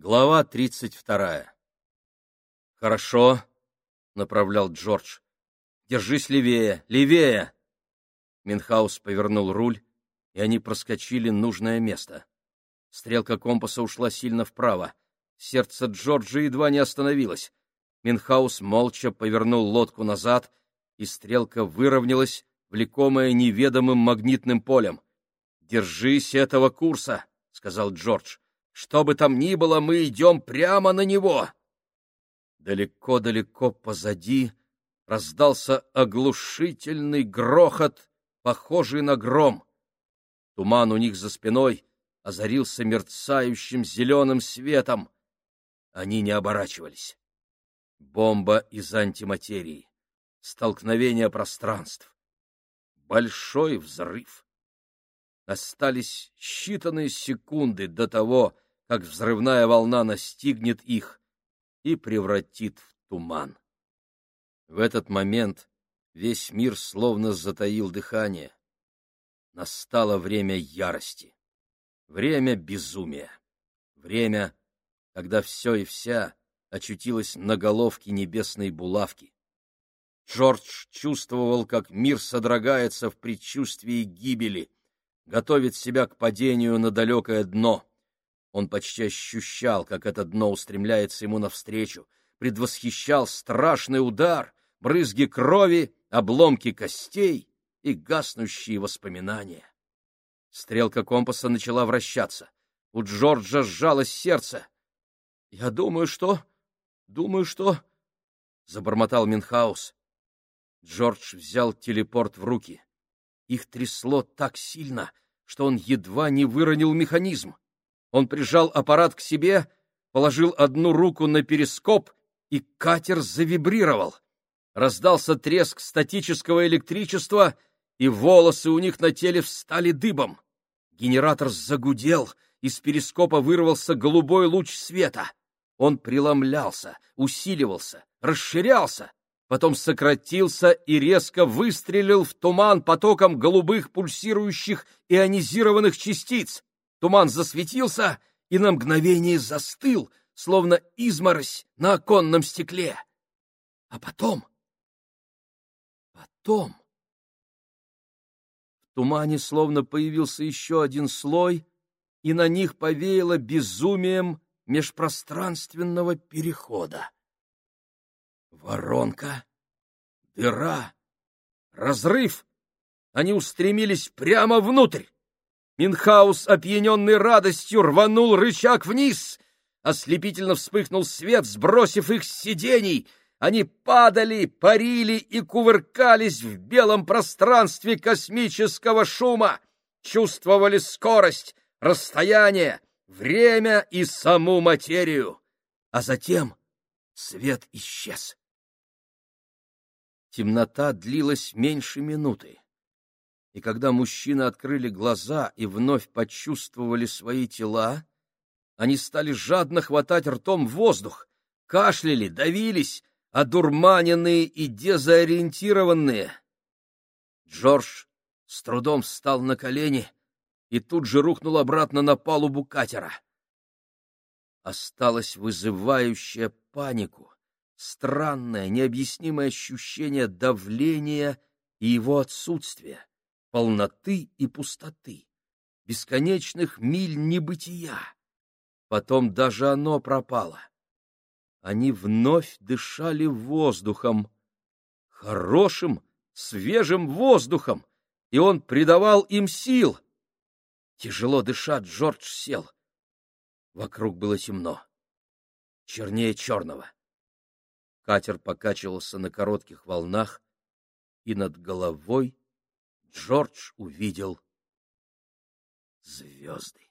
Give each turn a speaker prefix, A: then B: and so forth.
A: Глава тридцать вторая. «Хорошо», — направлял Джордж. «Держись левее, левее!» Минхаус повернул руль, и они проскочили нужное место. Стрелка компаса ушла сильно вправо. Сердце Джорджа едва не остановилось. Минхаус молча повернул лодку назад, и стрелка выровнялась, влекомая неведомым магнитным полем. «Держись этого курса», — сказал Джордж. Что бы там ни было, мы идем прямо на него. Далеко-далеко позади раздался оглушительный грохот, похожий на гром. Туман у них за спиной озарился мерцающим зеленым светом. Они не оборачивались. Бомба из антиматерии. Столкновение пространств. Большой взрыв. Остались считанные секунды до того, как взрывная волна настигнет их и превратит в туман. В этот момент весь мир словно затаил дыхание. Настало время ярости, время безумия, время, когда все и вся очутилось на головке небесной булавки. Джордж чувствовал, как мир содрогается в предчувствии гибели, готовит себя к падению на далекое дно — он почти ощущал, как это дно устремляется ему навстречу, предвосхищал страшный удар, брызги крови, обломки костей и гаснущие воспоминания. Стрелка компаса начала вращаться. У Джорджа сжалось сердце. — Я думаю, что... Думаю, что... — забормотал Минхаус. Джордж взял телепорт в руки. Их трясло так сильно, что он едва не выронил механизм. Он прижал аппарат к себе, положил одну руку на перископ, и катер завибрировал. Раздался треск статического электричества, и волосы у них на теле встали дыбом. Генератор загудел, из перископа вырвался голубой луч света. Он преломлялся, усиливался, расширялся, потом сократился и резко выстрелил в туман потоком голубых пульсирующих ионизированных частиц. Туман засветился и на мгновение застыл, словно изморозь на оконном стекле. А потом... Потом... В тумане словно появился еще один слой, и на них повеяло безумием межпространственного перехода. Воронка, дыра, разрыв. Они устремились прямо внутрь. Минхаус, опьяненный радостью, рванул рычаг вниз. Ослепительно вспыхнул свет, сбросив их с сидений. Они падали, парили и кувыркались в белом пространстве космического шума. Чувствовали скорость, расстояние, время и саму материю. А затем свет исчез. Темнота длилась меньше минуты и когда мужчины открыли глаза и вновь почувствовали свои тела, они стали жадно хватать ртом воздух, кашляли, давились, одурманенные и дезориентированные. Джордж с трудом встал на колени и тут же рухнул обратно на палубу катера. Осталось вызывающее панику, странное, необъяснимое ощущение давления и его отсутствия полноты и пустоты, бесконечных миль небытия. Потом даже оно пропало. Они вновь дышали воздухом, хорошим, свежим воздухом, и он придавал им сил. Тяжело дыша, Джордж сел. Вокруг было темно, чернее черного. Катер покачивался на коротких волнах, и над головой Джордж увидел звезды.